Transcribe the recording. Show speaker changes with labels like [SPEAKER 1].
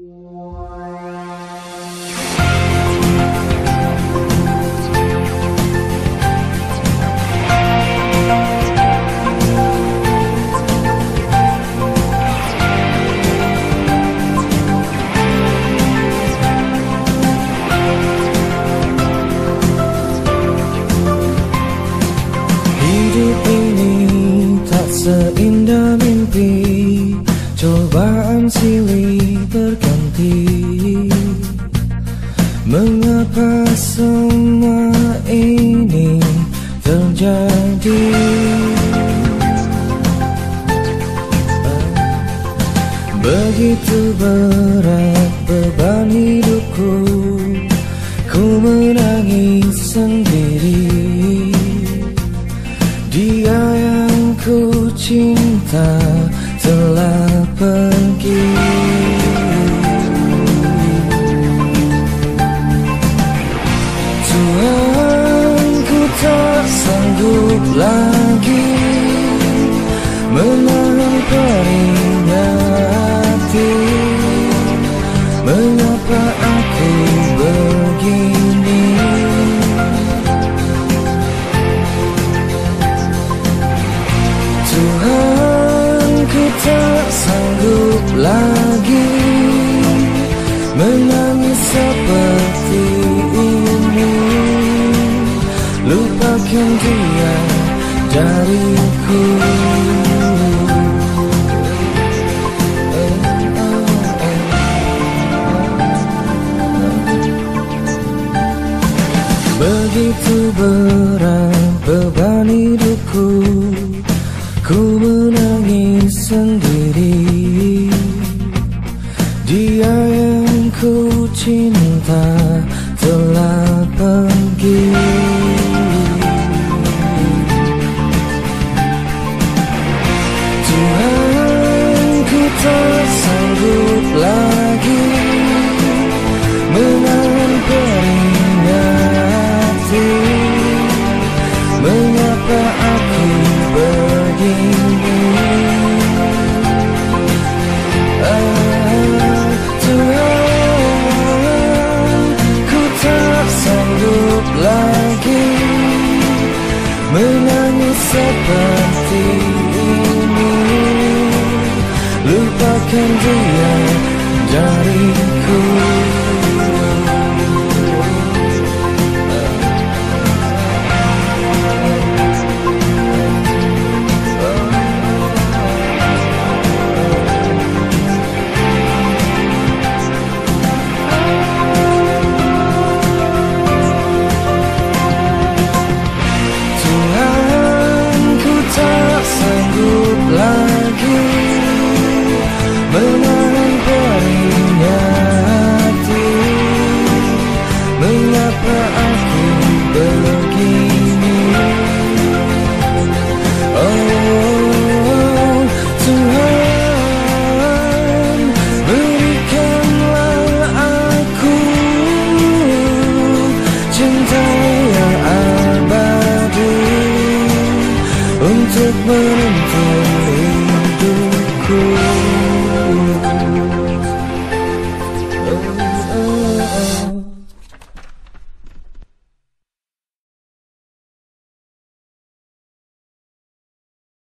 [SPEAKER 1] Hidup ini tak seindah semua ini terjadi. Begitu berat beban hidupku Ku menangis sendiri. Dia yang ku cinta telah pergi Tuhan ku tak sanggup lagi Menahan peringati Mengapa aku begini? Tuhan ku tak sanggup lagi dia dariku. Begitu berat beban hidupku Ku menangis sendiri Lupakan dia dariku will